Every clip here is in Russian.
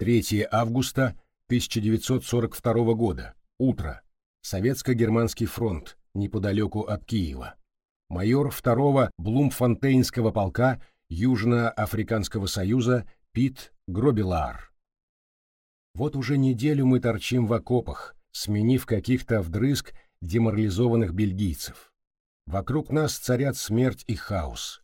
3 августа 1942 года. Утро. Советско-германский фронт, неподалеку от Киева. Майор 2-го Блумфонтейнского полка Южно-Африканского союза Пит Гробелар. Вот уже неделю мы торчим в окопах, сменив каких-то вдрызг деморализованных бельгийцев. Вокруг нас царят смерть и хаос.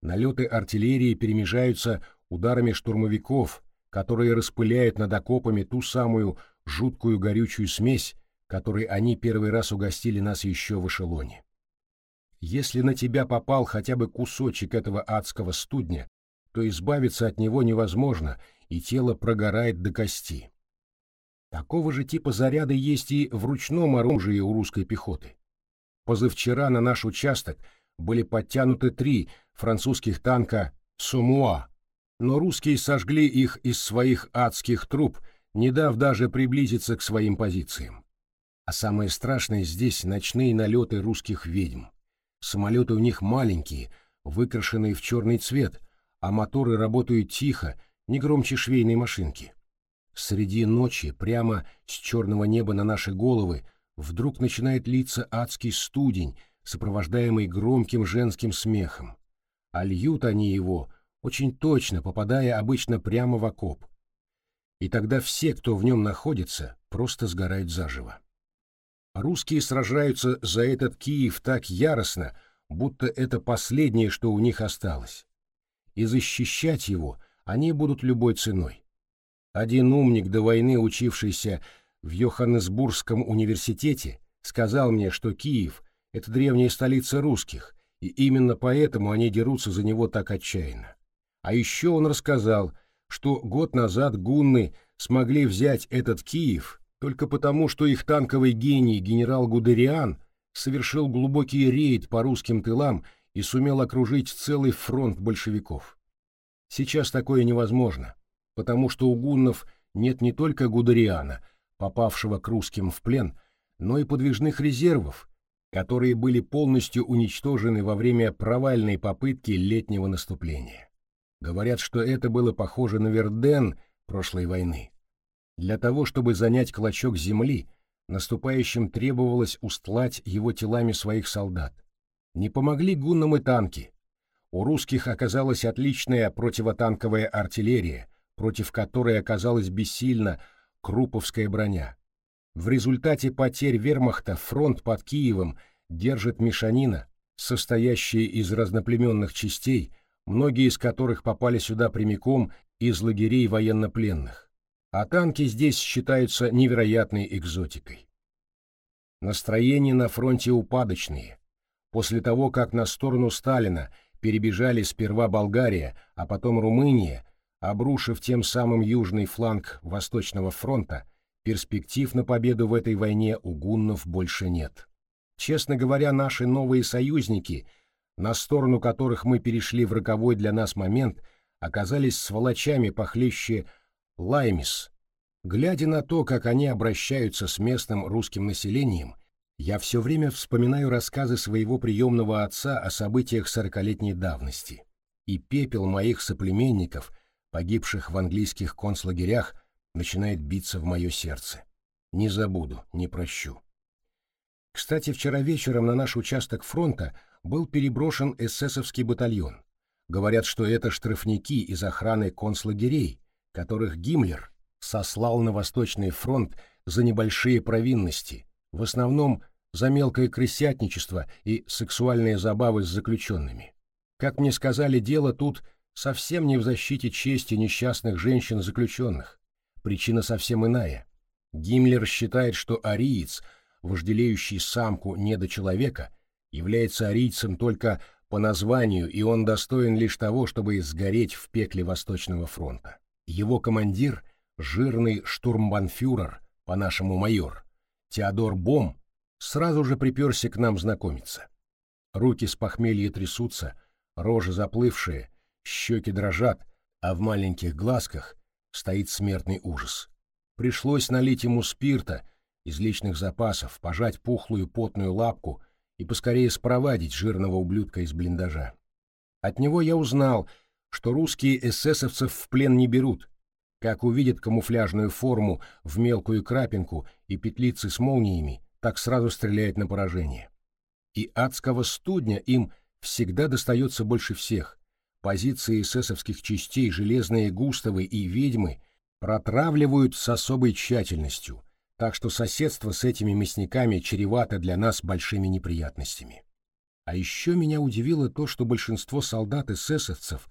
Налеты артиллерии перемежаются ударами штурмовиков, которые распыляют над окопами ту самую жуткую горючую смесь, которой они первый раз угостили нас еще в эшелоне. Если на тебя попал хотя бы кусочек этого адского студня, то избавиться от него невозможно, и тело прогорает до кости. Такого же типа заряда есть и в ручном оружии у русской пехоты. Позавчера на наш участок были подтянуты три французских танка «Сумуа», но русские сожгли их из своих адских труб, не дав даже приблизиться к своим позициям. А самое страшное здесь ночные налеты русских ведьм. Самолеты у них маленькие, выкрашенные в черный цвет, а моторы работают тихо, не громче швейной машинки. Среди ночи, прямо с черного неба на наши головы, вдруг начинает литься адский студень, сопровождаемый громким женским смехом. А льют они его — очень точно попадая обычно прямо в окоп. И тогда все, кто в нем находится, просто сгорают заживо. Русские сражаются за этот Киев так яростно, будто это последнее, что у них осталось. И защищать его они будут любой ценой. Один умник до войны, учившийся в Йоханнесбургском университете, сказал мне, что Киев — это древняя столица русских, и именно поэтому они дерутся за него так отчаянно. А еще он рассказал, что год назад гунны смогли взять этот Киев только потому, что их танковый гений генерал Гудериан совершил глубокий рейд по русским тылам и сумел окружить целый фронт большевиков. Сейчас такое невозможно, потому что у гуннов нет не только Гудериана, попавшего к русским в плен, но и подвижных резервов, которые были полностью уничтожены во время провальной попытки летнего наступления. Говорят, что это было похоже на Верден прошлой войны. Для того, чтобы занять клочок земли, наступающим требовалось устлать его телами своих солдат. Не помогли гуннам и танки. У русских оказалась отличная противотанковая артиллерия, против которой оказалась бессильна Круповская броня. В результате потерь вермахта фронт под Киевом держит мешанина, состоящая из разноплеменных частей, многие из которых попали сюда прямиком из лагерей военнопленных. А танки здесь считаются невероятной экзотикой. Настроения на фронте упадочные. После того, как на сторону Сталина перебежали сперва Болгария, а потом Румыния, обрушив тем самым южный фланг Восточного фронта, перспектив на победу в этой войне у гуннов больше нет. Честно говоря, наши новые союзники – на сторону которых мы перешли в роковой для нас момент, оказались сволочами похлеще Лаймис. Глядя на то, как они обращаются с местным русским населением, я все время вспоминаю рассказы своего приемного отца о событиях сорокалетней давности. И пепел моих соплеменников, погибших в английских концлагерях, начинает биться в мое сердце. Не забуду, не прощу. Кстати, вчера вечером на наш участок фронта был переброшен эсэсовский батальон. Говорят, что это штрафники из охраны концлагерей, которых Гиммлер сослал на Восточный фронт за небольшие провинности, в основном за мелкое крысятничество и сексуальные забавы с заключенными. Как мне сказали, дело тут совсем не в защите чести несчастных женщин-заключенных. Причина совсем иная. Гиммлер считает, что ариец, вожделеющий самку недочеловека, является арийцем только по названию, и он достоин лишь того, чтобы сгореть в пекле Восточного фронта. Его командир, жирный штурмбанфюрер, по-нашему майор, Теодор Бом, сразу же приперся к нам знакомиться. Руки с похмелья трясутся, рожи заплывшие, щеки дрожат, а в маленьких глазках стоит смертный ужас. Пришлось налить ему спирта из личных запасов, пожать пухлую потную лапку и поскорее спровадить жирного ублюдка из блиндажа. От него я узнал, что русские эсэсовцев в плен не берут. Как увидят камуфляжную форму в мелкую крапинку и петлицы с молниями, так сразу стреляет на поражение. И адского студня им всегда достается больше всех. Позиции эсэсовских частей железные Густавы и ведьмы протравливают с особой тщательностью, так что соседство с этими мясниками чревато для нас большими неприятностями. А еще меня удивило то, что большинство солдат эсэсовцев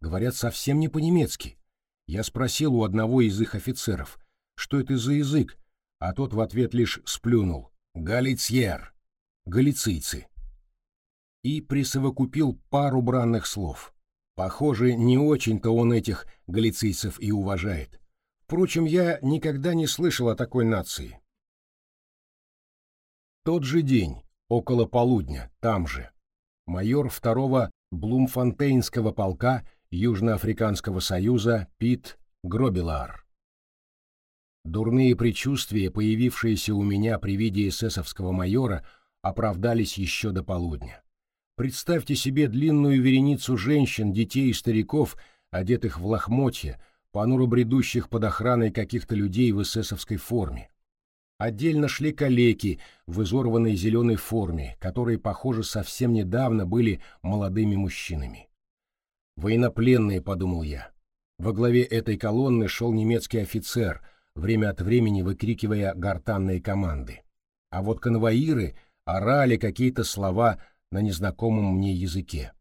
говорят совсем не по-немецки. Я спросил у одного из их офицеров, что это за язык, а тот в ответ лишь сплюнул «Галицьер» — «галицийцы» и присовокупил пару бранных слов. Похоже, не очень-то он этих галицийцев и уважает. Впрочем, я никогда не слышал о такой нации. Тот же день, около полудня, там же, майор второго Блумфонтейнского полка Южноафриканского союза Пит Гробилар. Дурные предчувствия, появившиеся у меня при виде эсэсовского майора, оправдались еще до полудня. Представьте себе длинную вереницу женщин, детей и стариков, одетых в лохмотья, понуро бредущих под охраной каких-то людей в эсэсовской форме. Отдельно шли калеки в изорванной зеленой форме, которые, похоже, совсем недавно были молодыми мужчинами. «Военнопленные», — подумал я. Во главе этой колонны шел немецкий офицер, время от времени выкрикивая гортанные команды. А вот конвоиры орали какие-то слова на незнакомом мне языке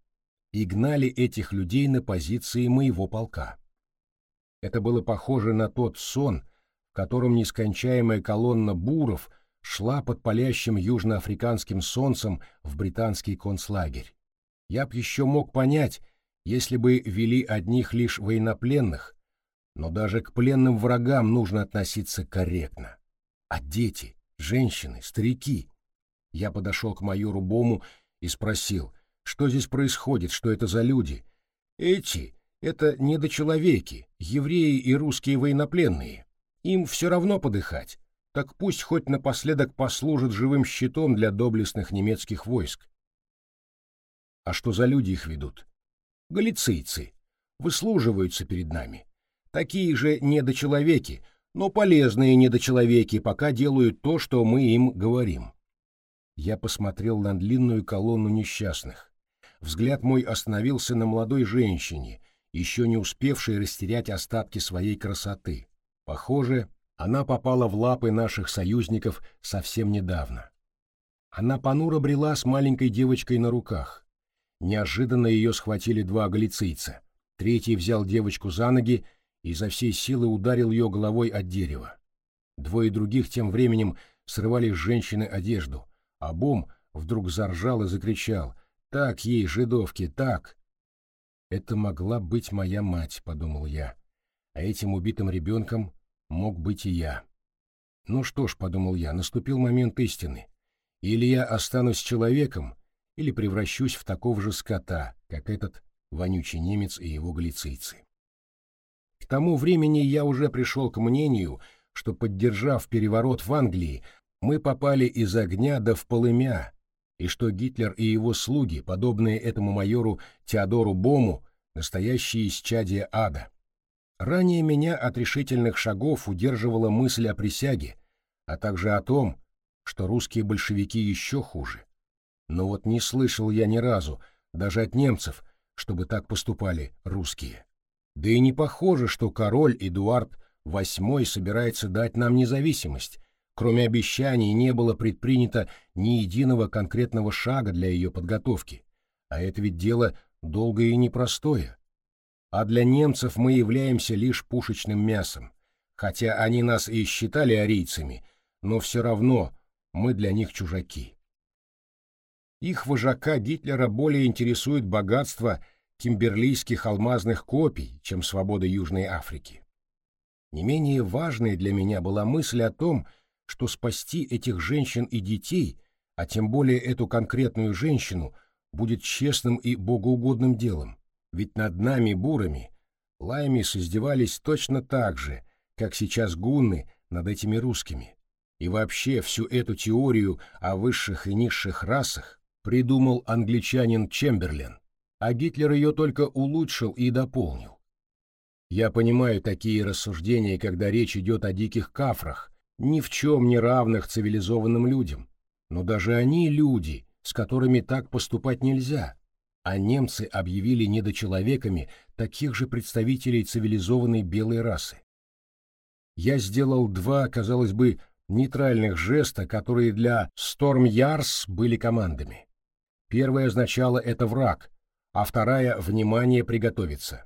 и гнали этих людей на позиции моего полка. Это было похоже на тот сон, в котором нескончаемая колонна буров шла под палящим южноафриканским солнцем в британский концлагерь. Я б еще мог понять, если бы вели одних лишь военнопленных, но даже к пленным врагам нужно относиться корректно. А дети, женщины, старики? Я подошел к майору Бому и спросил, что здесь происходит, что это за люди. Эти — это недочеловеки, евреи и русские военнопленные. Им все равно подыхать, так пусть хоть напоследок послужит живым щитом для доблестных немецких войск. А что за люди их ведут? Галицийцы. Выслуживаются перед нами. Такие же недочеловеки, но полезные недочеловеки, пока делают то, что мы им говорим. Я посмотрел на длинную колонну несчастных. Взгляд мой остановился на молодой женщине, еще не успевшей растерять остатки своей красоты. Похоже, она попала в лапы наших союзников совсем недавно. Она понуро брела с маленькой девочкой на руках. Неожиданно ее схватили два галицийца. Третий взял девочку за ноги и за всей силы ударил ее головой от дерева. Двое других тем временем срывали с женщины одежду, а Бом вдруг заржал и закричал «Так ей, жидовки, так!» «Это могла быть моя мать», — подумал я. «А этим убитым ребенком мог быть и я». «Ну что ж», — подумал я, — наступил момент истины. Или я останусь человеком, или превращусь в такого же скота, как этот вонючий немец и его галицийцы. К тому времени я уже пришел к мнению, что, поддержав переворот в Англии, мы попали из огня до в полымя, и что Гитлер и его слуги, подобные этому майору Теодору Бому, настоящие исчадия ада. Ранее меня от решительных шагов удерживала мысль о присяге, а также о том, что русские большевики еще хуже. Но вот не слышал я ни разу, даже от немцев, чтобы так поступали русские. Да и не похоже, что король Эдуард VIII собирается дать нам независимость, Кроме обещаний не было предпринято ни единого конкретного шага для ее подготовки. А это ведь дело долгое и непростое. А для немцев мы являемся лишь пушечным мясом. Хотя они нас и считали арийцами, но все равно мы для них чужаки. Их вожака Гитлера более интересует богатство кимберлийских алмазных копий, чем свобода Южной Африки. Не менее важной для меня была мысль о том, что спасти этих женщин и детей, а тем более эту конкретную женщину, будет честным и богоугодным делом. Ведь над нами, бурами, лаймис издевались точно так же, как сейчас гунны над этими русскими. И вообще всю эту теорию о высших и низших расах придумал англичанин Чемберлен, а Гитлер ее только улучшил и дополнил. Я понимаю такие рассуждения, когда речь идет о диких кафрах, ни в чем не равных цивилизованным людям. Но даже они люди, с которыми так поступать нельзя. А немцы объявили недочеловеками таких же представителей цивилизованной белой расы. Я сделал два, казалось бы, нейтральных жеста, которые для Storm Yards были командами. Первое означало «это враг», а вторая — «внимание приготовиться».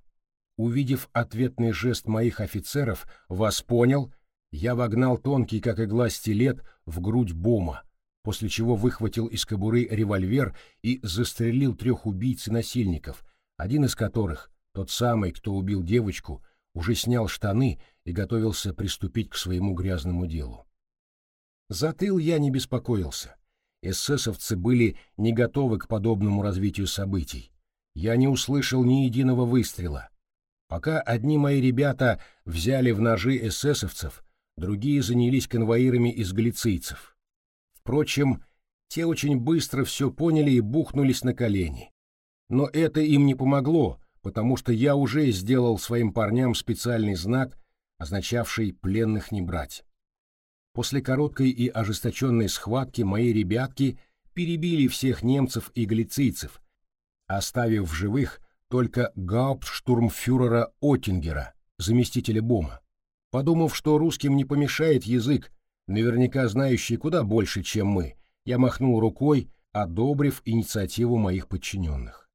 Увидев ответный жест моих офицеров, вас понял, я вогнал тонкий, как игла, стилет в грудь Бома, после чего выхватил из кобуры револьвер и застрелил трех убийц и насильников, один из которых, тот самый, кто убил девочку, уже снял штаны и готовился приступить к своему грязному делу. За тыл я не беспокоился. Эсэсовцы были не готовы к подобному развитию событий. Я не услышал ни единого выстрела. Пока одни мои ребята взяли в ножи эсэсовцев, другие занялись конвоирами из галицийцев. Впрочем, те очень быстро все поняли и бухнулись на колени. Но это им не помогло, потому что я уже сделал своим парням специальный знак, означавший пленных не брать. После короткой и ожесточенной схватки мои ребятки перебили всех немцев и галицийцев, оставив в живых только гауптштурмфюрера Оттингера, заместителя Бома. Подумав, что русским не помешает язык, наверняка знающий куда больше, чем мы, я махнул рукой, одобрив инициативу моих подчиненных.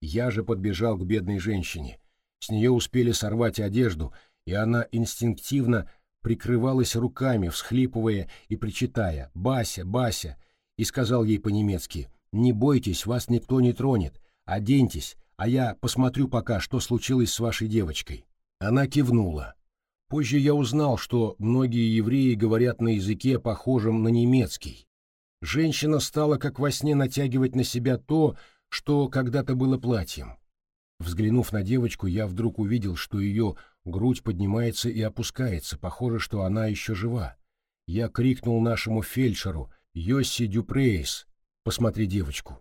Я же подбежал к бедной женщине. С нее успели сорвать одежду, и она инстинктивно прикрывалась руками, всхлипывая и причитая «Бася, Бася!» и сказал ей по-немецки «Не бойтесь, вас никто не тронет, оденьтесь, а я посмотрю пока, что случилось с вашей девочкой». Она кивнула. Позже я узнал, что многие евреи говорят на языке, похожем на немецкий. Женщина стала как во сне натягивать на себя то, что когда-то было платьем. Взглянув на девочку, я вдруг увидел, что ее грудь поднимается и опускается, похоже, что она еще жива. Я крикнул нашему фельдшеру «Йосси Дюпрейс, посмотри девочку».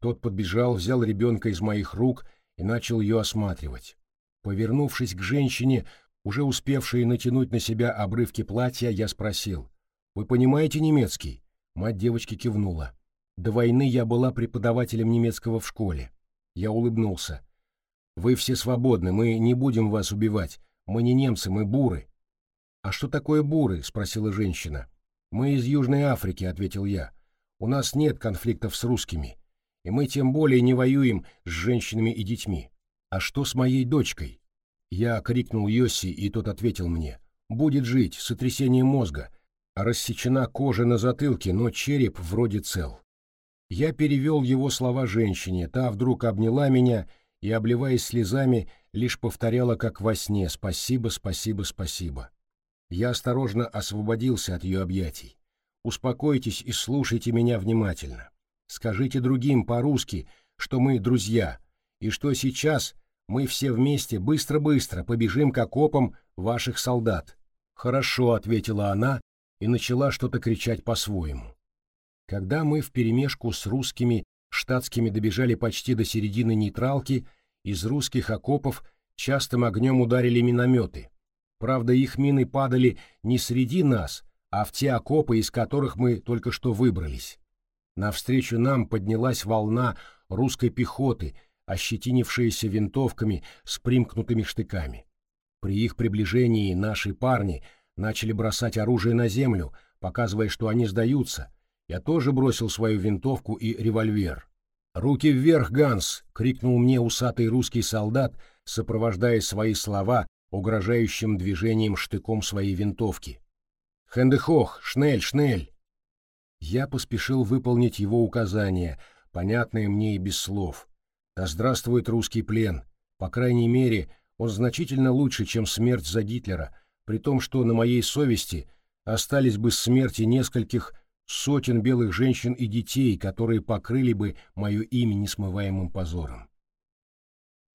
Тот подбежал, взял ребенка из моих рук и начал ее осматривать. Повернувшись к женщине, уже успевшей натянуть на себя обрывки платья, я спросил, «Вы понимаете немецкий?» Мать девочки кивнула. До войны я была преподавателем немецкого в школе. Я улыбнулся. «Вы все свободны, мы не будем вас убивать. Мы не немцы, мы буры». «А что такое буры?» — спросила женщина. «Мы из Южной Африки», — ответил я. «У нас нет конфликтов с русскими и мы тем более не воюем с женщинами и детьми. А что с моей дочкой? Я крикнул Йоси, и тот ответил мне. Будет жить, сотрясение мозга. Рассечена кожа на затылке, но череп вроде цел. Я перевел его слова женщине, та вдруг обняла меня и, обливаясь слезами, лишь повторяла, как во сне «Спасибо, спасибо, спасибо». Я осторожно освободился от ее объятий. «Успокойтесь и слушайте меня внимательно. Скажите другим по-русски, что мы друзья, и что сейчас мы все вместе быстро-быстро побежим к окопам ваших солдат. Хорошо, ответила она и начала что-то кричать по-своему. Когда мы вперемешку с русскими штатскими добежали почти до середины нейтралки, из русских окопов частым огнем ударили минометы. Правда, их мины падали не среди нас, а в те окопы, из которых мы только что выбрались. Навстречу нам поднялась волна русской пехоты, ощетинившаяся винтовками с примкнутыми штыками. При их приближении наши парни начали бросать оружие на землю, показывая, что они сдаются. Я тоже бросил свою винтовку и револьвер. «Руки вверх, Ганс!» — крикнул мне усатый русский солдат, сопровождая свои слова угрожающим движением штыком своей винтовки. «Хендехох! Шнель, шнель!» Я поспешил выполнить его указания, понятные мне и без слов. Да здравствует русский плен! По крайней мере, он значительно лучше, чем смерть за Гитлера, при том, что на моей совести остались бы смерти нескольких сотен белых женщин и детей, которые покрыли бы мое имя несмываемым позором.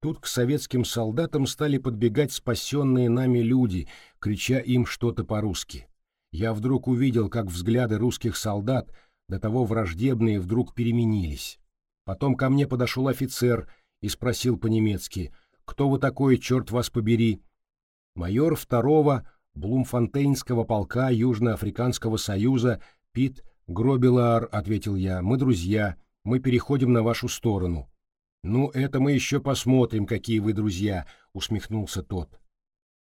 Тут к советским солдатам стали подбегать спасенные нами люди, крича им что-то по-русски я вдруг увидел, как взгляды русских солдат, до того враждебные, вдруг переменились. Потом ко мне подошел офицер и спросил по-немецки, «Кто вы такой, черт вас побери?» Майор второго Блумфонтейнского полка Южноафриканского союза Пит Гробелар, ответил я, мы друзья, мы переходим на вашу сторону. Ну, это мы еще посмотрим, какие вы друзья, усмехнулся тот.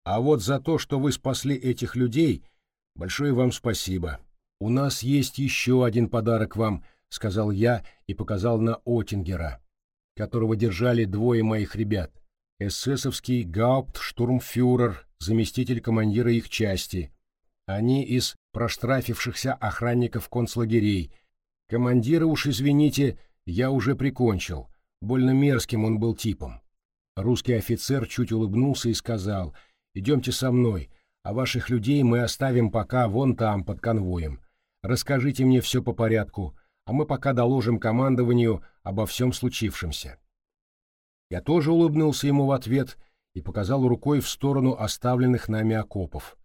А вот за то, что вы спасли этих людей, большое вам спасибо. У нас есть еще один подарок вам, сказал я и показал на Отингера, которого держали двое моих ребят. Эсэсовский гауптштурмфюрер, заместитель командира их части. Они из проштрафившихся охранников концлагерей. Командира уж извините, я уже прикончил. Больно мерзким он был типом. Русский офицер чуть улыбнулся и сказал, «Идемте со мной, а ваших людей мы оставим пока вон там, под конвоем. Расскажите мне все по порядку, а мы пока доложим командованию обо всем случившемся». Я тоже улыбнулся ему в ответ и показал рукой в сторону оставленных нами окопов.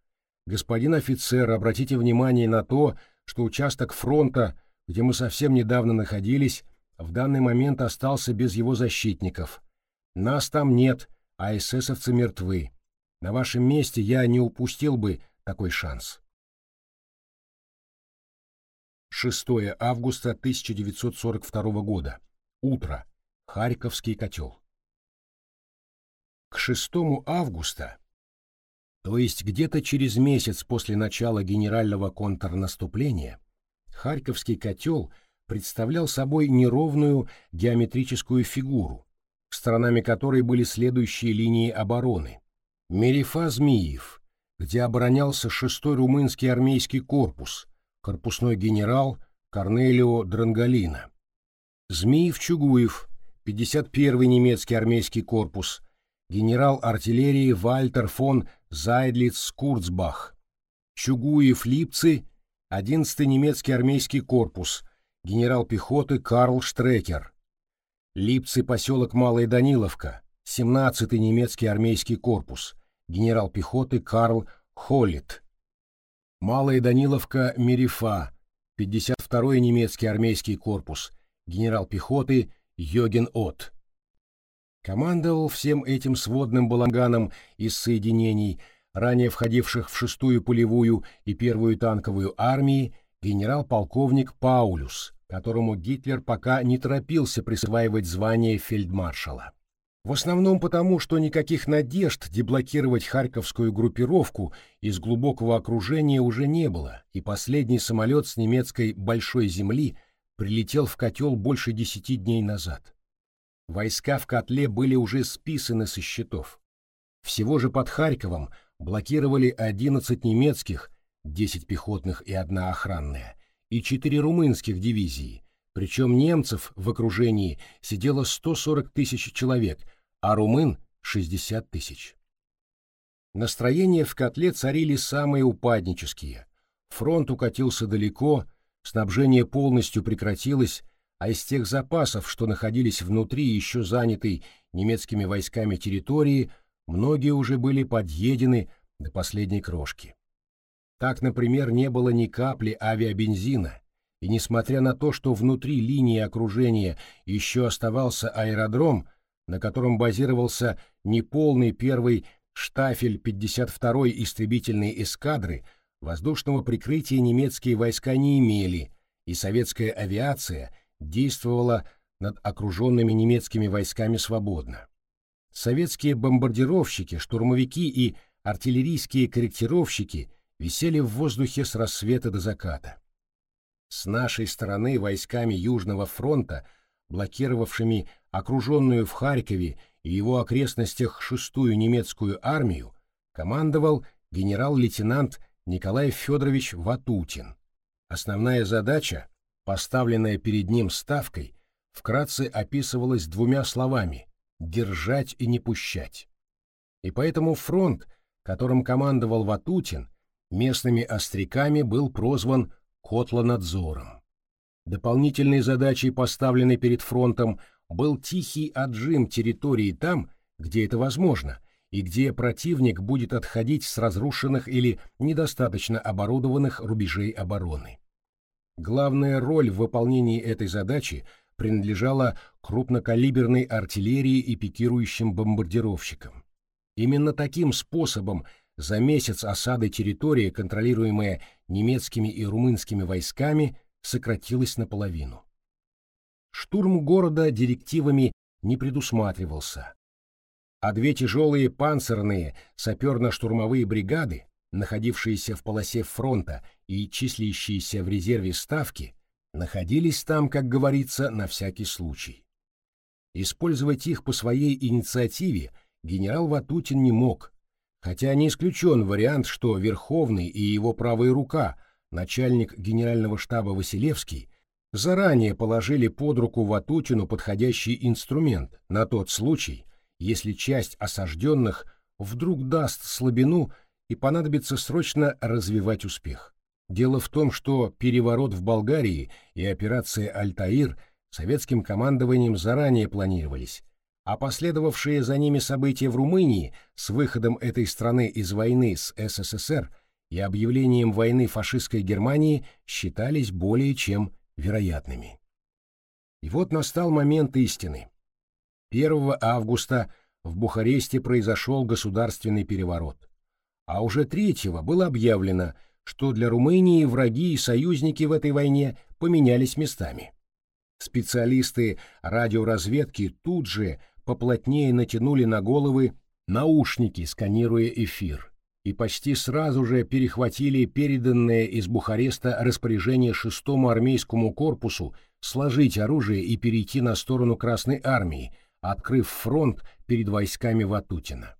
«Господин офицер, обратите внимание на то, что участок фронта, где мы совсем недавно находились, в данный момент остался без его защитников. Нас там нет, а эсэсовцы мертвы. На вашем месте я не упустил бы такой шанс». 6 августа 1942 года. Утро. Харьковский котел. К 6 августа, то есть где-то через месяц после начала генерального контрнаступления, Харьковский котел представлял собой неровную геометрическую фигуру, сторонами которой были следующие линии обороны. Мерифа-Змиев, где оборонялся 6-й румынский армейский корпус, корпусной генерал Корнелио Дрангалина. Змиев-Чугуев, 51-й немецкий армейский корпус, генерал артиллерии Вальтер фон Зайдлиц-Курцбах, Чугуев-Липцы, 11-й немецкий армейский корпус, генерал пехоты Карл Штрекер, Липцы поселок Малая Даниловка, 17-й немецкий армейский корпус, генерал пехоты Карл Холлит, Малая Даниловка Мерифа, 52-й немецкий армейский корпус, генерал пехоты Йоген От. Командовал всем этим сводным балаганом из соединений, ранее входивших в шестую полевую и первую танковую армии, генерал-полковник Паулюс, которому Гитлер пока не торопился присваивать звание фельдмаршала. В основном потому, что никаких надежд деблокировать харьковскую группировку из глубокого окружения уже не было, и последний самолет с немецкой «большой земли» прилетел в котел больше десяти дней назад. Войска в котле были уже списаны со счетов. Всего же под Харьковом блокировали 11 немецких, 10 пехотных и одна охранная, и 4 румынских дивизии, причем немцев в окружении сидело 140 тысяч человек, а румын — 60 тысяч. Настроения в котле царили самые упаднические. Фронт укатился далеко, снабжение полностью прекратилось, а из тех запасов, что находились внутри еще занятой немецкими войсками территории, многие уже были подъедены до последней крошки. Так, например, не было ни капли авиабензина, и несмотря на то, что внутри линии окружения еще оставался аэродром, на котором базировался неполный первый штафель 52-й истребительной эскадры, воздушного прикрытия немецкие войска не имели, и советская авиация – действовала над окруженными немецкими войсками свободно. Советские бомбардировщики, штурмовики и артиллерийские корректировщики висели в воздухе с рассвета до заката. С нашей стороны войсками Южного фронта, блокировавшими окруженную в Харькове и его окрестностях шестую немецкую армию, командовал генерал-лейтенант Николай Федорович Ватутин. Основная задача поставленная перед ним ставкой, вкратце описывалась двумя словами «держать и не пущать». И поэтому фронт, которым командовал Ватутин, местными остряками был прозван Котлонадзором. Дополнительной задачей, поставленной перед фронтом, был тихий отжим территории там, где это возможно, и где противник будет отходить с разрушенных или недостаточно оборудованных рубежей обороны. Главная роль в выполнении этой задачи принадлежала крупнокалиберной артиллерии и пикирующим бомбардировщикам. Именно таким способом за месяц осады территории, контролируемая немецкими и румынскими войсками, сократилась наполовину. Штурм города директивами не предусматривался, а две тяжелые панцирные саперно-штурмовые бригады, находившиеся в полосе фронта и числящиеся в резерве ставки, находились там, как говорится, на всякий случай. Использовать их по своей инициативе генерал Ватутин не мог, хотя не исключен вариант, что Верховный и его правая рука, начальник генерального штаба Василевский, заранее положили под руку Ватутину подходящий инструмент на тот случай, если часть осажденных вдруг даст слабину и понадобится срочно развивать успех. Дело в том, что переворот в Болгарии и операция «Альтаир» советским командованием заранее планировались, а последовавшие за ними события в Румынии с выходом этой страны из войны с СССР и объявлением войны фашистской Германии считались более чем вероятными. И вот настал момент истины. 1 августа в Бухаресте произошел государственный переворот, а уже 3 было объявлено – что для Румынии враги и союзники в этой войне поменялись местами. Специалисты радиоразведки тут же поплотнее натянули на головы наушники, сканируя эфир, и почти сразу же перехватили переданное из Бухареста распоряжение шестому армейскому корпусу сложить оружие и перейти на сторону Красной армии, открыв фронт перед войсками Ватутина.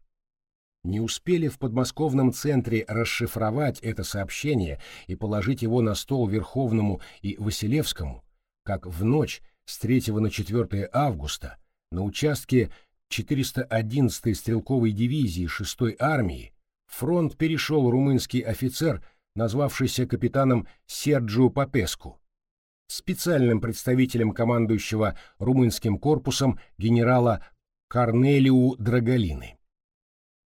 Не успели в подмосковном центре расшифровать это сообщение и положить его на стол Верховному и Василевскому, как в ночь с 3 на 4 августа на участке 411-й стрелковой дивизии 6-й армии фронт перешел румынский офицер, назвавшийся капитаном Серджио Папеску, специальным представителем командующего румынским корпусом генерала Корнелиу Драголины.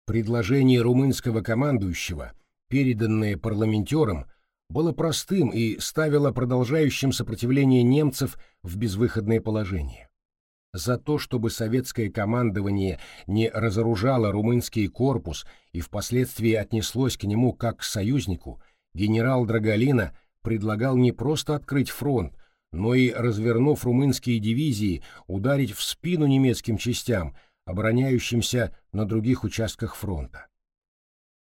Предложение румынского командующего, переданное парламентерам, было простым и ставило продолжающим сопротивление немцев в безвыходное положение. За то, чтобы советское командование не разоружало румынский корпус и впоследствии отнеслось к нему как к союзнику, генерал Драголина предлагал не просто открыть фронт, но и, развернув румынские дивизии, ударить в спину немецким частям – обороняющимся на других участках фронта.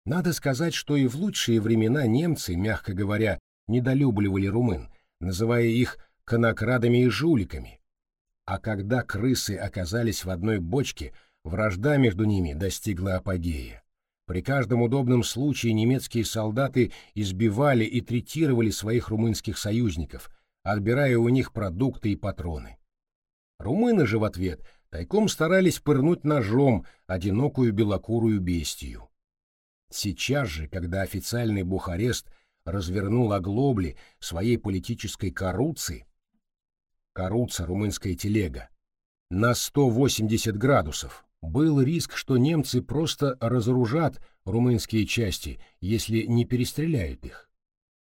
Надо сказать, что и в лучшие времена немцы, мягко говоря, недолюбливали румын, называя их конокрадами и жуликами. А когда крысы оказались в одной бочке, вражда между ними достигла апогея. При каждом удобном случае немецкие солдаты избивали и третировали своих румынских союзников, отбирая у них продукты и патроны. Румыны же в ответ – тайком старались пырнуть ножом одинокую белокурую бестию. Сейчас же, когда официальный Бухарест развернул оглобли своей политической каруцы, каруца румынская телега, на 180 градусов, был риск, что немцы просто разоружат румынские части, если не перестреляют их.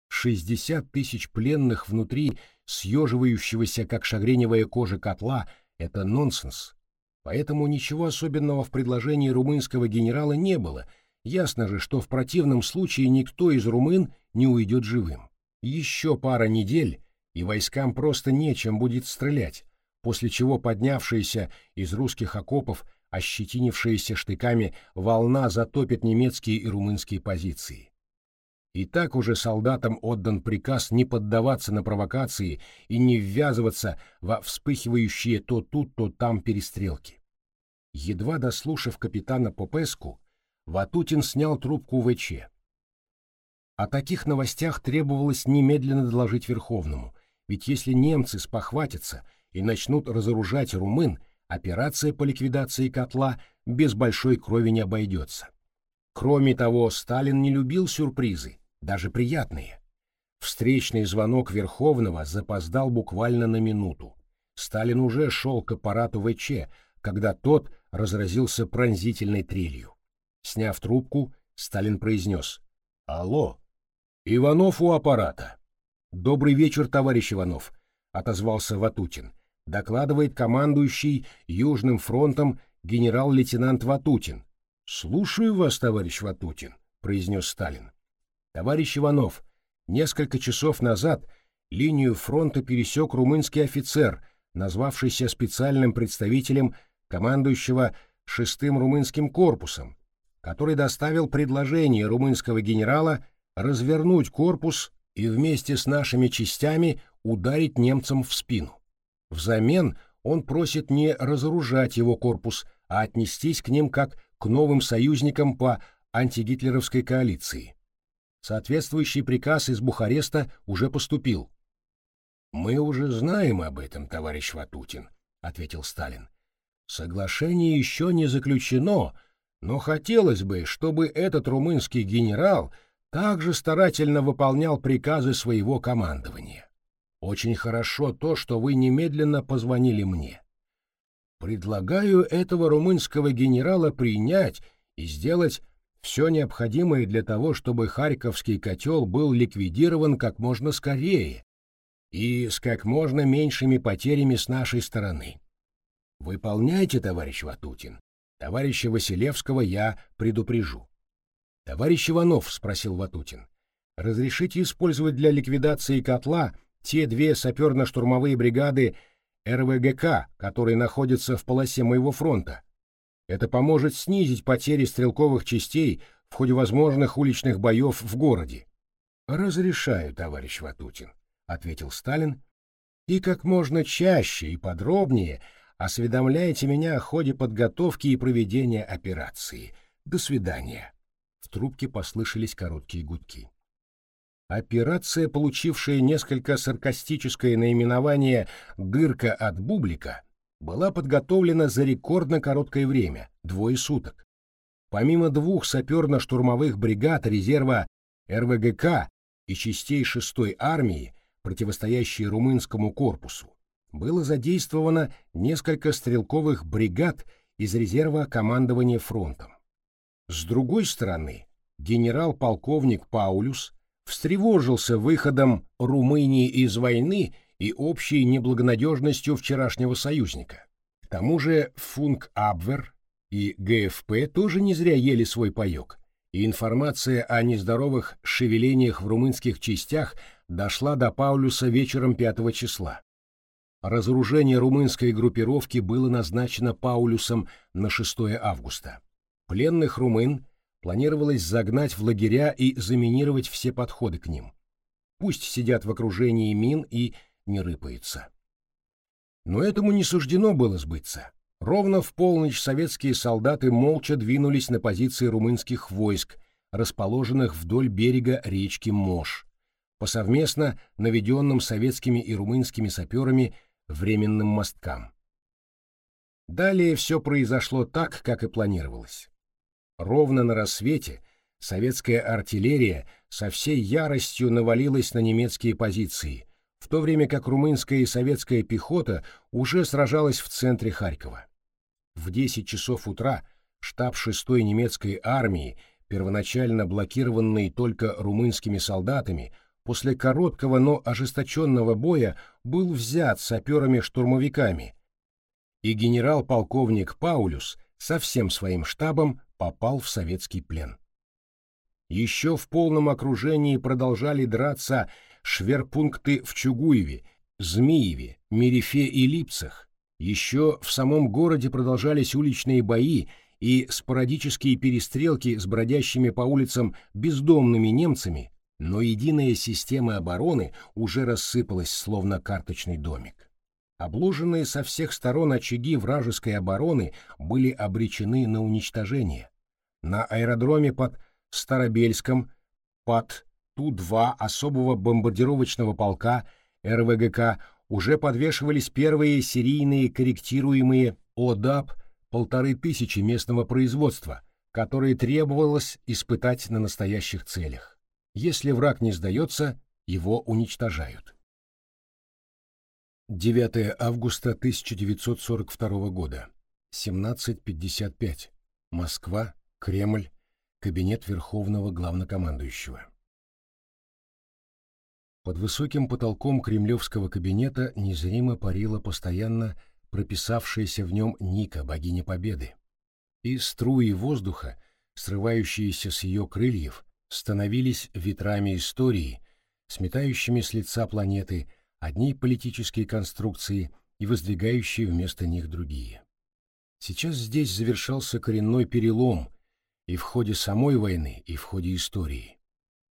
60 тысяч пленных внутри съеживающегося, как шагреневая кожа котла, это нонсенс. Поэтому ничего особенного в предложении румынского генерала не было. Ясно же, что в противном случае никто из румын не уйдет живым. Еще пара недель, и войскам просто нечем будет стрелять, после чего поднявшаяся из русских окопов, ощетинившаяся штыками, волна затопит немецкие и румынские позиции. И так уже солдатам отдан приказ не поддаваться на провокации и не ввязываться во вспыхивающие то тут, то там перестрелки. Едва дослушав капитана Попеску, Ватутин снял трубку ВЧ. О таких новостях требовалось немедленно доложить Верховному, ведь если немцы спохватятся и начнут разоружать румын, операция по ликвидации котла без большой крови не обойдется. Кроме того, Сталин не любил сюрпризы, даже приятные. Встречный звонок Верховного запоздал буквально на минуту. Сталин уже шел к аппарату ВЧ, когда тот разразился пронзительной трелью. Сняв трубку, Сталин произнес «Алло, Иванов у аппарата». «Добрый вечер, товарищ Иванов», — отозвался Ватутин. «Докладывает командующий Южным фронтом генерал-лейтенант Ватутин. «Слушаю вас, товарищ Ватутин», — произнес Сталин. «Товарищ Иванов, несколько часов назад линию фронта пересек румынский офицер, назвавшийся специальным представителем командующего шестым румынским корпусом, который доставил предложение румынского генерала развернуть корпус и вместе с нашими частями ударить немцам в спину. Взамен он просит не разоружать его корпус, а отнестись к ним как к новым союзникам по антигитлеровской коалиции. Соответствующий приказ из Бухареста уже поступил. «Мы уже знаем об этом, товарищ Ватутин», — ответил Сталин. «Соглашение еще не заключено, но хотелось бы, чтобы этот румынский генерал также старательно выполнял приказы своего командования. Очень хорошо то, что вы немедленно позвонили мне. Предлагаю этого румынского генерала принять и сделать все необходимое для того, чтобы Харьковский котел был ликвидирован как можно скорее и с как можно меньшими потерями с нашей стороны. Выполняйте, товарищ Ватутин. Товарища Василевского я предупрежу. Товарищ Иванов, спросил Ватутин, разрешите использовать для ликвидации котла те две саперно-штурмовые бригады РВГК, которые находятся в полосе моего фронта. Это поможет снизить потери стрелковых частей в ходе возможных уличных боев в городе. «Разрешаю, товарищ Ватутин», — ответил Сталин, «и как можно чаще и подробнее осведомляйте меня о ходе подготовки и проведения операции. До свидания». Трубке послышались короткие гудки. Операция, получившая несколько саркастическое наименование «дырка от бублика», была подготовлена за рекордно короткое время – двое суток. Помимо двух саперно-штурмовых бригад резерва РВГК и частей 6-й армии, противостоящей румынскому корпусу, было задействовано несколько стрелковых бригад из резерва командования фронтом. С другой стороны, генерал-полковник Паулюс – встревожился выходом Румынии из войны и общей неблагонадежностью вчерашнего союзника. К тому же Функ Абвер и ГФП тоже не зря ели свой паек, и информация о нездоровых шевелениях в румынских частях дошла до Паулюса вечером 5 числа. Разоружение румынской группировки было назначено Паулюсом на 6 августа. Пленных румын планировалось загнать в лагеря и заминировать все подходы к ним. Пусть сидят в окружении мин и не рыпаются. Но этому не суждено было сбыться. Ровно в полночь советские солдаты молча двинулись на позиции румынских войск, расположенных вдоль берега речки Мош, по совместно наведенным советскими и румынскими саперами временным мосткам. Далее все произошло так, как и планировалось. Ровно на рассвете советская артиллерия со всей яростью навалилась на немецкие позиции, в то время как румынская и советская пехота уже сражалась в центре Харькова. В 10 часов утра штаб 6-й немецкой армии, первоначально блокированный только румынскими солдатами, после короткого, но ожесточенного боя был взят саперами-штурмовиками, и генерал-полковник Паулюс со всем своим штабом попал в советский плен. Еще в полном окружении продолжали драться шверпункты в Чугуеве, Змееве, Мерефе и Липцах. Еще в самом городе продолжались уличные бои и спорадические перестрелки с бродящими по улицам бездомными немцами, но единая система обороны уже рассыпалась словно карточный домик. Обложенные со всех сторон очаги вражеской обороны были обречены на уничтожение. На аэродроме под Старобельском под Ту-2 особого бомбардировочного полка РВГК уже подвешивались первые серийные корректируемые ОДАП полторы тысячи местного производства, которые требовалось испытать на настоящих целях. Если враг не сдается, его уничтожают. 9 августа 1942 года, 17.55, Москва, Кремль, кабинет Верховного Главнокомандующего. Под высоким потолком кремлевского кабинета незримо парила постоянно прописавшаяся в нем Ника, богиня Победы. и струи воздуха, срывающиеся с ее крыльев, становились ветрами истории, сметающими с лица планеты одни политические конструкции и воздвигающие вместо них другие. Сейчас здесь завершался коренной перелом и в ходе самой войны, и в ходе истории.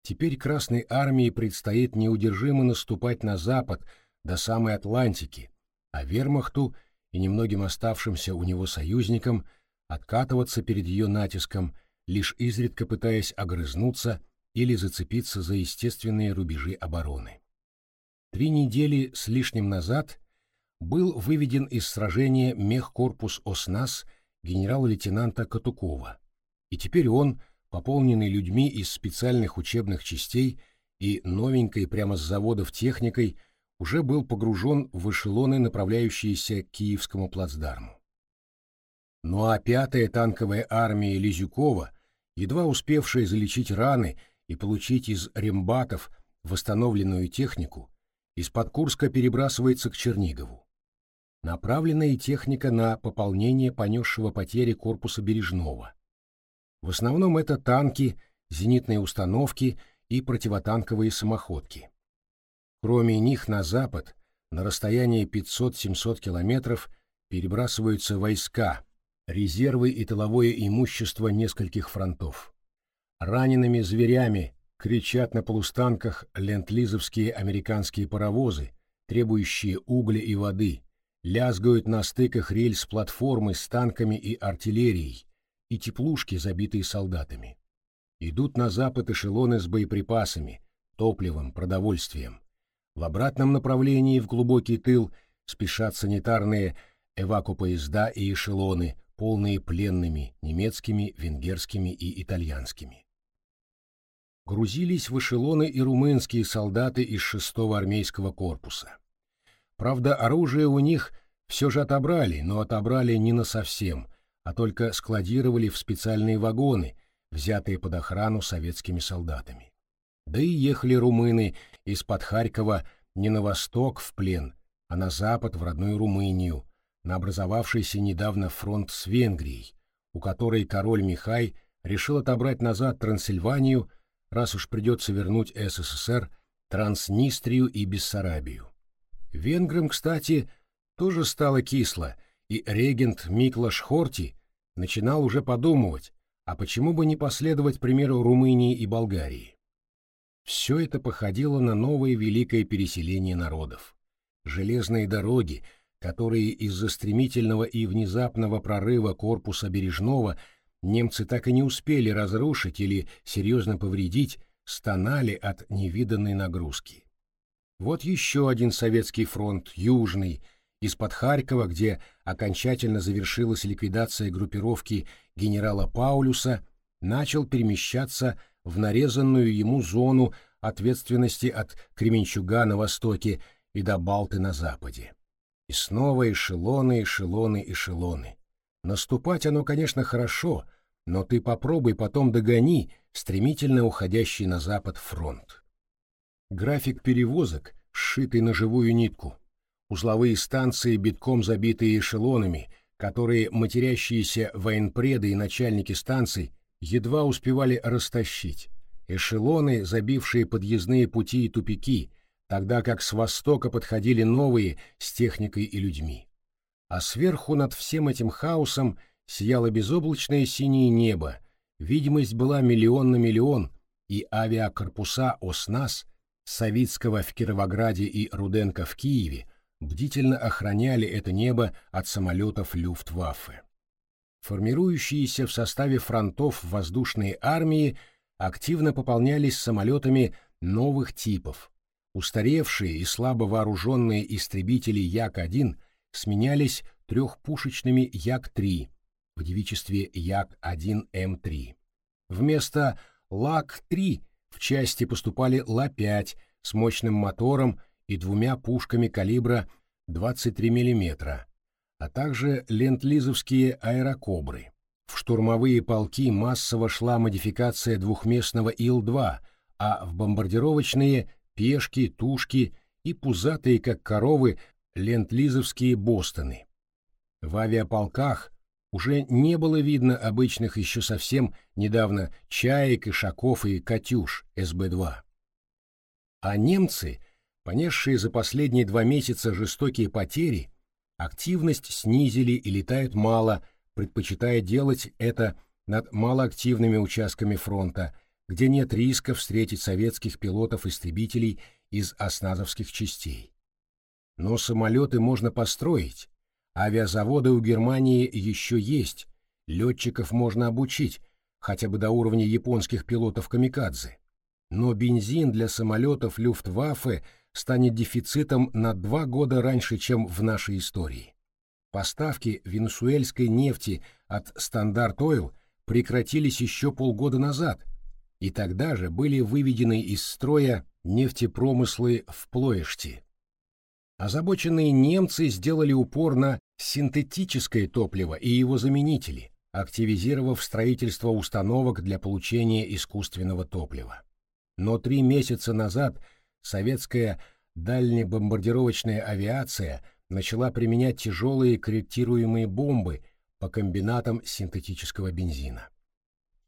Теперь Красной Армии предстоит неудержимо наступать на запад до самой Атлантики, а вермахту и немногим оставшимся у него союзникам откатываться перед ее натиском, лишь изредка пытаясь огрызнуться или зацепиться за естественные рубежи обороны. Три недели с лишним назад был выведен из сражения мехкорпус ОСНАС генерала-лейтенанта Катукова, и теперь он, пополненный людьми из специальных учебных частей и новенькой прямо с заводов техникой, уже был погружен в эшелоны, направляющиеся к Киевскому плацдарму. Ну а пятая танковая армия Лизюкова, едва успевшая залечить раны и получить из рембатов восстановленную технику, из-под Курска перебрасывается к Чернигову. Направлена и техника на пополнение понесшего потери корпуса Бережного. В основном это танки, зенитные установки и противотанковые самоходки. Кроме них на запад, на расстоянии 500-700 километров, перебрасываются войска, резервы и тыловое имущество нескольких фронтов. Ранеными зверями кричат на полустанках ленд-лизовские американские паровозы, требующие угля и воды, лязгают на стыках рельс платформы с танками и артиллерией, и теплушки, забитые солдатами. Идут на запад эшелоны с боеприпасами, топливом, продовольствием. В обратном направлении в глубокий тыл спешат санитарные эвакупоезда и эшелоны, полные пленными немецкими, венгерскими и итальянскими. Грузились в эшелоны и румынские солдаты из 6-го армейского корпуса. Правда, оружие у них все же отобрали, но отобрали не насовсем – а только складировали в специальные вагоны, взятые под охрану советскими солдатами. Да и ехали румыны из-под Харькова не на восток в плен, а на запад в родную Румынию, на образовавшийся недавно фронт с Венгрией, у которой король Михай решил отобрать назад Трансильванию, раз уж придется вернуть СССР Транснистрию и Бессарабию. Венграм, кстати, тоже стало кисло — и регент Миклаш Хорти начинал уже подумывать, а почему бы не последовать примеру Румынии и Болгарии. Все это походило на новое великое переселение народов. Железные дороги, которые из-за стремительного и внезапного прорыва корпуса Бережного немцы так и не успели разрушить или серьезно повредить, стонали от невиданной нагрузки. Вот еще один советский фронт, южный, из-под Харькова, где окончательно завершилась ликвидация группировки генерала Паулюса, начал перемещаться в нарезанную ему зону ответственности от Кременчуга на востоке и до Балты на западе. И снова эшелоны, эшелоны, эшелоны. Наступать оно, конечно, хорошо, но ты попробуй потом догони стремительно уходящий на запад фронт. График перевозок, сшитый на живую нитку, узловые станции, битком забитые эшелонами, которые матерящиеся военпреды и начальники станций едва успевали растащить, эшелоны, забившие подъездные пути и тупики, тогда как с востока подходили новые с техникой и людьми. А сверху над всем этим хаосом сияло безоблачное синее небо, видимость была миллион на миллион, и авиакорпуса ОСНАС Савицкого в Кировограде и Руденко в Киеве бдительно охраняли это небо от самолетов Люфтваффе. Формирующиеся в составе фронтов воздушные армии активно пополнялись самолетами новых типов. Устаревшие и слабо вооруженные истребители Як-1 сменялись трехпушечными Як-3 в девичестве Як-1М3. Вместо Лак-3 в части поступали Ла-5 с мощным мотором и двумя пушками калибра 23 мм, а также ленд-лизовские аэрокобры. В штурмовые полки массово шла модификация двухместного Ил-2, а в бомбардировочные — пешки, тушки и пузатые, как коровы, ленд-лизовские Бостоны. В авиаполках уже не было видно обычных еще совсем недавно чаек, ишаков и катюш СБ-2. А немцы, понесшие за последние два месяца жестокие потери, активность снизили и летают мало, предпочитая делать это над малоактивными участками фронта, где нет риска встретить советских пилотов-истребителей из осназовских частей. Но самолеты можно построить, авиазаводы у Германии еще есть, летчиков можно обучить, хотя бы до уровня японских пилотов-камикадзе. Но бензин для самолетов Люфтваффе станет дефицитом на два года раньше, чем в нашей истории. Поставки венесуэльской нефти от Стандарт Ойл прекратились еще полгода назад, и тогда же были выведены из строя нефтепромыслы в Плоешти. Озабоченные немцы сделали упор на синтетическое топливо и его заменители, активизировав строительство установок для получения искусственного топлива. Но три месяца назад советская дальнебомбардировочная авиация начала применять тяжелые корректируемые бомбы по комбинатам синтетического бензина.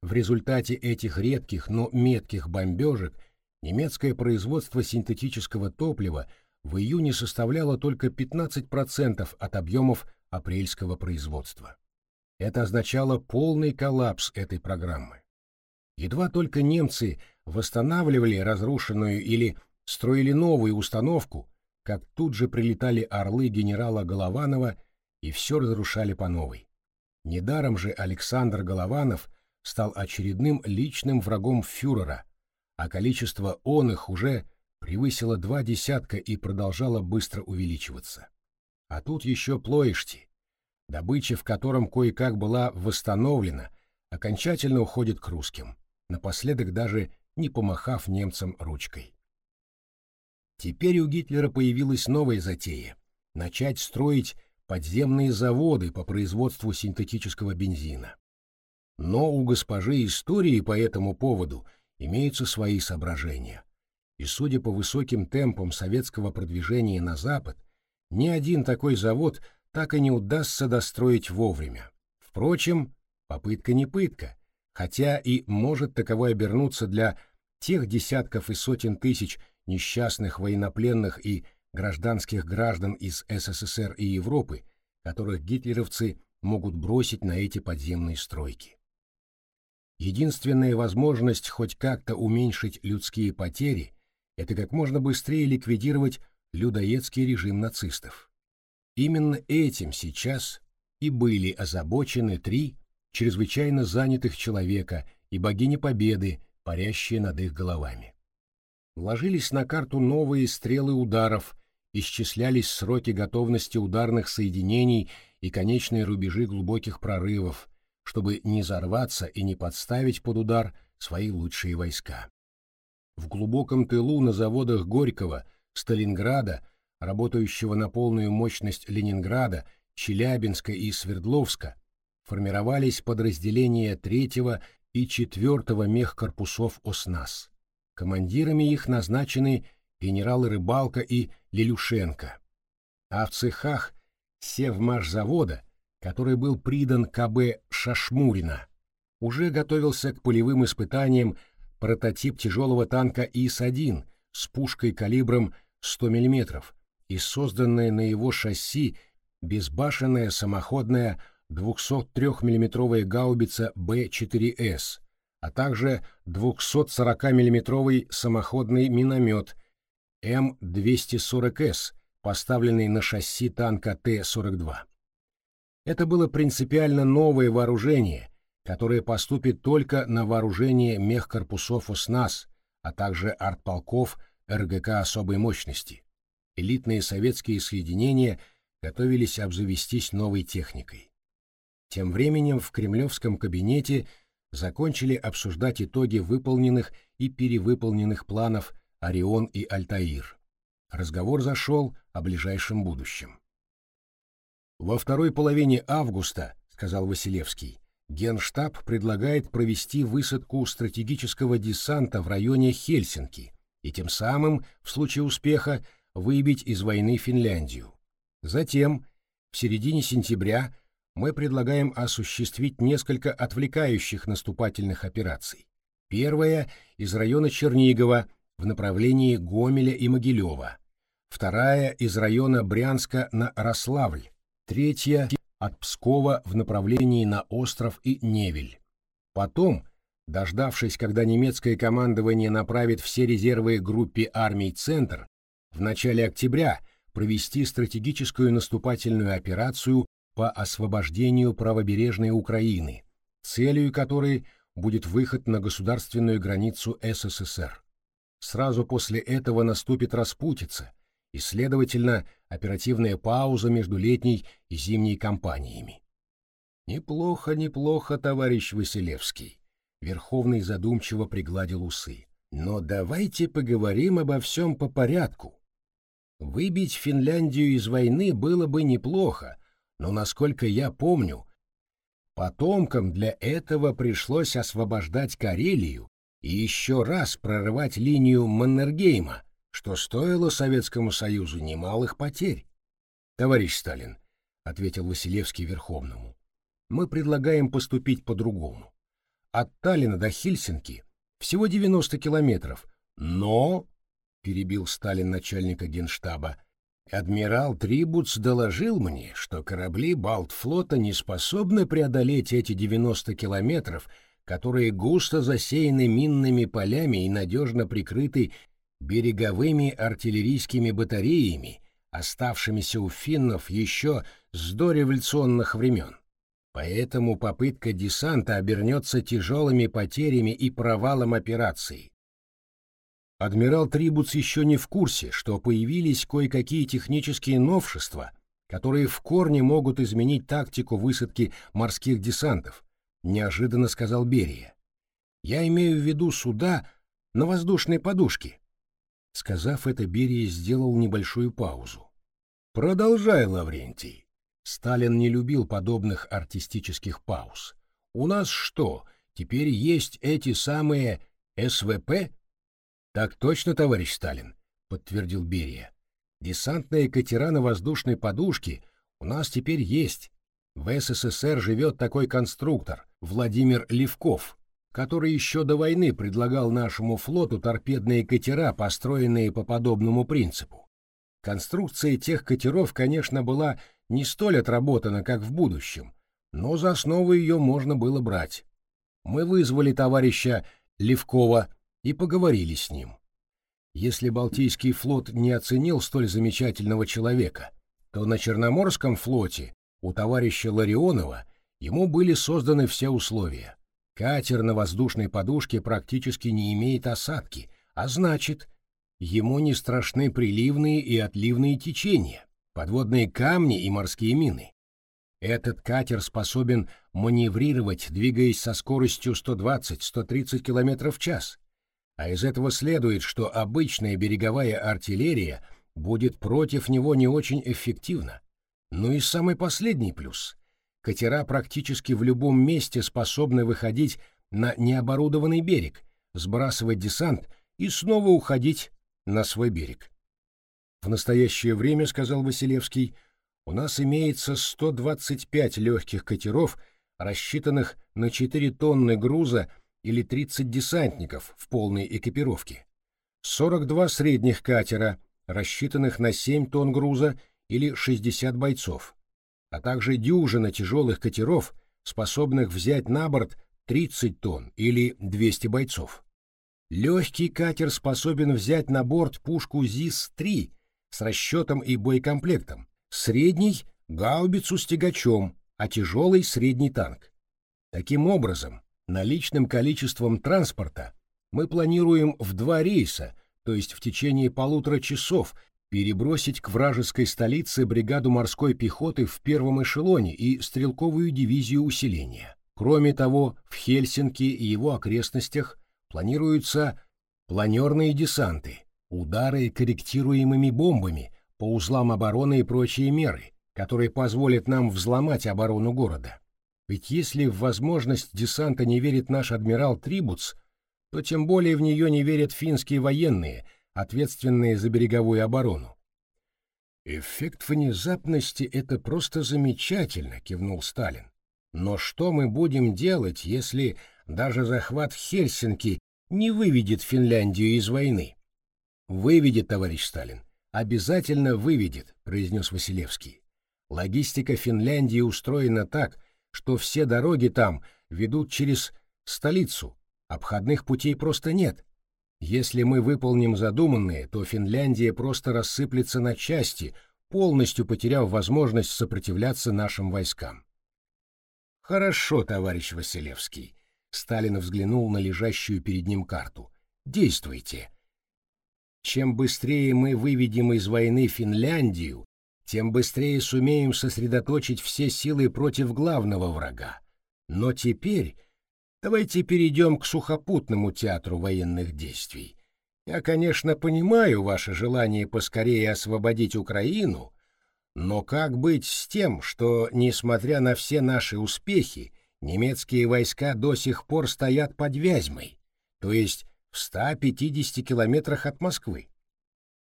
В результате этих редких, но метких бомбежек немецкое производство синтетического топлива в июне составляло только 15% от объемов апрельского производства. Это означало полный коллапс этой программы. Едва только немцы восстанавливали разрушенную или строили новую установку, как тут же прилетали орлы генерала Голованова и все разрушали по новой. Недаром же Александр Голованов стал очередным личным врагом фюрера, а количество он их уже превысила два десятка и продолжала быстро увеличиваться. А тут еще Плоишти, добыча в котором кое-как была восстановлена, окончательно уходит к русским, напоследок даже не помахав немцам ручкой. Теперь у Гитлера появилась новая затея — начать строить подземные заводы по производству синтетического бензина. Но у госпожи истории по этому поводу имеются свои соображения — и, судя по высоким темпам советского продвижения на Запад, ни один такой завод так и не удастся достроить вовремя. Впрочем, попытка не пытка, хотя и может таковой обернуться для тех десятков и сотен тысяч несчастных военнопленных и гражданских граждан из СССР и Европы, которых гитлеровцы могут бросить на эти подземные стройки. Единственная возможность хоть как-то уменьшить людские потери это как можно быстрее ликвидировать людоедский режим нацистов. Именно этим сейчас и были озабочены три чрезвычайно занятых человека и богини Победы, парящие над их головами. Ложились на карту новые стрелы ударов, исчислялись сроки готовности ударных соединений и конечные рубежи глубоких прорывов, чтобы не взорваться и не подставить под удар свои лучшие войска. В глубоком тылу на заводах Горького, Сталинграда, работающего на полную мощность Ленинграда, Челябинска и Свердловска, формировались подразделения третьего и четвертого мехкорпусов ОСНАС. Командирами их назначены генералы Рыбалка и Лелюшенко. А в цехах Севмашзавода, который был придан КБ Шашмурина, уже готовился к полевым испытаниям прототип тяжелого танка ИС-1 с пушкой калибром 100 мм и созданная на его шасси безбашенная самоходная 203 мм гаубица Б-4С, а также 240 мм самоходный миномет М-240С, поставленный на шасси танка Т-42. Это было принципиально новое вооружение, которое поступит только на вооружение мехкорпусов ОСНАС, а также артполков РГК особой мощности. Элитные советские соединения готовились обзавестись новой техникой. Тем временем в кремлевском кабинете закончили обсуждать итоги выполненных и перевыполненных планов «Орион» и «Альтаир». Разговор зашел о ближайшем будущем. «Во второй половине августа, — сказал Василевский, Генштаб предлагает провести высадку стратегического десанта в районе Хельсинки и тем самым, в случае успеха, выбить из войны Финляндию. Затем, в середине сентября, мы предлагаем осуществить несколько отвлекающих наступательных операций. Первая — из района Чернигова в направлении Гомеля и Могилева. Вторая — из района Брянска на Рославль. Третья — от Пскова в направлении на остров и Невель. Потом, дождавшись, когда немецкое командование направит все резервы группе армий «Центр», в начале октября провести стратегическую наступательную операцию по освобождению правобережной Украины, целью которой будет выход на государственную границу СССР. Сразу после этого наступит распутица и, следовательно, оперативная пауза между летней и зимней кампаниями. Неплохо, неплохо, товарищ Василевский. Верховный задумчиво пригладил усы. Но давайте поговорим обо всем по порядку. Выбить Финляндию из войны было бы неплохо, но, насколько я помню, потомкам для этого пришлось освобождать Карелию и еще раз прорывать линию Маннергейма, что стоило Советскому Союзу немалых потерь. Товарищ Сталин, — ответил Василевский Верховному, — мы предлагаем поступить по-другому. От Таллина до Хельсинки всего 90 километров, но, — перебил Сталин начальника генштаба, — Адмирал Трибуц доложил мне, что корабли Балтфлота не способны преодолеть эти 90 километров, которые густо засеяны минными полями и надежно прикрыты береговыми артиллерийскими батареями, оставшимися у финнов еще с дореволюционных времен. Поэтому попытка десанта обернется тяжелыми потерями и провалом операции. Адмирал Трибуц еще не в курсе, что появились кое-какие технические новшества, которые в корне могут изменить тактику высадки морских десантов, неожиданно сказал Берия. Я имею в виду суда на воздушной подушке. Сказав это, Берия сделал небольшую паузу. Продолжай, Лаврентий. Сталин не любил подобных артистических пауз. У нас что, теперь есть эти самые СВП? Так точно, товарищ Сталин, подтвердил Берия. Десантные катера на воздушной подушке у нас теперь есть. В СССР живет такой конструктор Владимир Левков, который еще до войны предлагал нашему флоту торпедные катера, построенные по подобному принципу. Конструкция тех катеров, конечно, была не столь отработана, как в будущем, но за основу ее можно было брать. Мы вызвали товарища Левкова и поговорили с ним. Если Балтийский флот не оценил столь замечательного человека, то на Черноморском флоте у товарища Ларионова ему были созданы все условия. Катер на воздушной подушке практически не имеет осадки, а значит, ему не страшны приливные и отливные течения, подводные камни и морские мины. Этот катер способен маневрировать, двигаясь со скоростью 120-130 км в час, а из этого следует, что обычная береговая артиллерия будет против него не очень эффективна. Ну и самый последний плюс. Катера практически в любом месте способны выходить на необорудованный берег, сбрасывать десант и снова уходить на свой берег. В настоящее время, сказал Василевский, у нас имеется 125 легких катеров, рассчитанных на 4 тонны груза или 30 десантников в полной экипировке, 42 средних катера, рассчитанных на 7 тонн груза или 60 бойцов, а также дюжина тяжелых катеров, способных взять на борт 30 тонн или 200 бойцов. Легкий катер способен взять на борт пушку ЗИС-3 с расчетом и боекомплектом, средний — гаубицу с тягачом, а тяжелый — средний танк. Таким образом, Наличным количеством транспорта мы планируем в два рейса, то есть в течение полутора часов, перебросить к вражеской столице бригаду морской пехоты в первом эшелоне и стрелковую дивизию усиления. Кроме того, в Хельсинки и его окрестностях планируются планерные десанты, удары корректируемыми бомбами по узлам обороны и прочие меры, которые позволят нам взломать оборону города. Ведь если в возможность десанта не верит наш адмирал Трибуц, то тем более в нее не верят финские военные, ответственные за береговую оборону. Эффект внезапности — это просто замечательно, кивнул Сталин. Но что мы будем делать, если даже захват Хельсинки не выведет Финляндию из войны? Выведет, товарищ Сталин. Обязательно выведет, произнес Василевский. Логистика Финляндии устроена так, что все дороги там ведут через столицу. Обходных путей просто нет. Если мы выполним задуманное, то Финляндия просто рассыплется на части, полностью потеряв возможность сопротивляться нашим войскам. Хорошо, товарищ Василевский. Сталин взглянул на лежащую перед ним карту. Действуйте. Чем быстрее мы выведем из войны Финляндию, тем быстрее сумеем сосредоточить все силы против главного врага. Но теперь давайте перейдем к сухопутному театру военных действий. Я, конечно, понимаю ваше желание поскорее освободить Украину, но как быть с тем, что, несмотря на все наши успехи, немецкие войска до сих пор стоят под Вязьмой, то есть в 150 километрах от Москвы?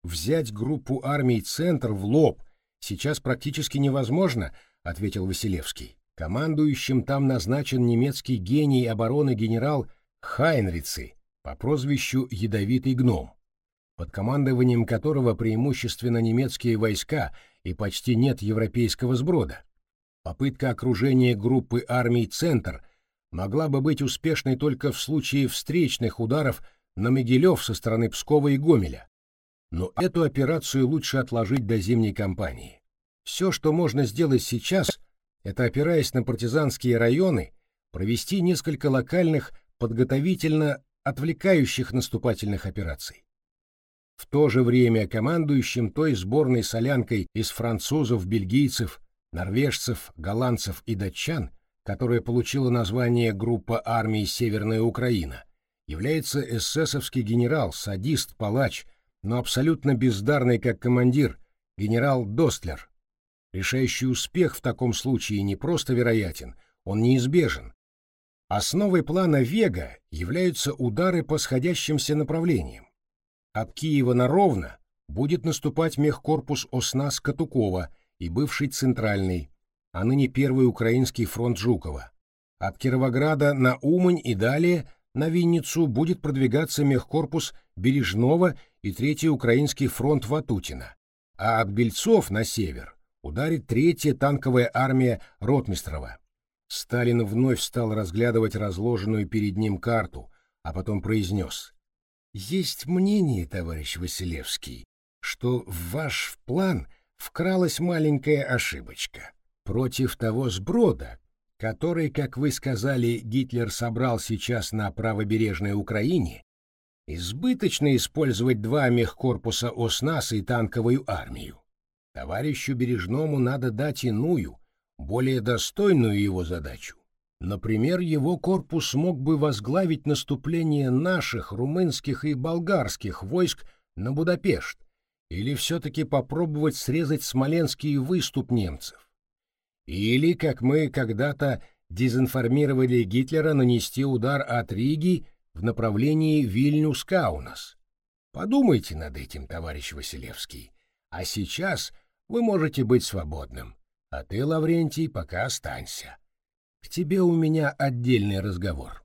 Взять группу армий «Центр» в лоб сейчас практически невозможно, ответил Василевский. Командующим там назначен немецкий гений обороны генерал Хайнрицы по прозвищу «Ядовитый гном», под командованием которого преимущественно немецкие войска – и почти нет европейского сброда. Попытка окружения группы армий «Центр» могла бы быть успешной только в случае встречных ударов на Могилев со стороны Пскова и Гомеля. Но эту операцию лучше отложить до зимней кампании. Все, что можно сделать сейчас, это, опираясь на партизанские районы, провести несколько локальных подготовительно отвлекающих наступательных операций. В то же время командующим той сборной солянкой из французов, бельгийцев, норвежцев, голландцев и датчан, которая получила название «Группа армий Северная Украина», является эсэсовский генерал, садист, палач, но абсолютно бездарный как командир, генерал Достлер. Решающий успех в таком случае не просто вероятен, он неизбежен. Основой плана Вега являются удары по сходящимся направлениям. От Киева на Ровно будет наступать мехкорпус ОСНАС Катукова и бывший Центральный, а ныне Первый Украинский фронт Жукова. От Кировограда на Умань и далее на Винницу будет продвигаться мехкорпус Бережного и Третий Украинский фронт Ватутина, а от Бельцов на север ударит Третья танковая армия Ротмистрова. Сталин вновь стал разглядывать разложенную перед ним карту, а потом произнес есть мнение, товарищ Василевский, что в ваш план вкралась маленькая ошибочка. Против того сброда, который, как вы сказали, Гитлер собрал сейчас на правобережной Украине, избыточно использовать два мехкорпуса ОСНАС и танковую армию. Товарищу Бережному надо дать иную, более достойную его задачу Например, его корпус мог бы возглавить наступление наших румынских и болгарских войск на Будапешт или все-таки попробовать срезать смоленский выступ немцев. Или, как мы когда-то дезинформировали Гитлера, нанести удар от Риги в направлении Вильнюс-Каунас. Подумайте над этим, товарищ Василевский. А сейчас вы можете быть свободным. А ты, Лаврентий, пока останься. К тебе у меня отдельный разговор.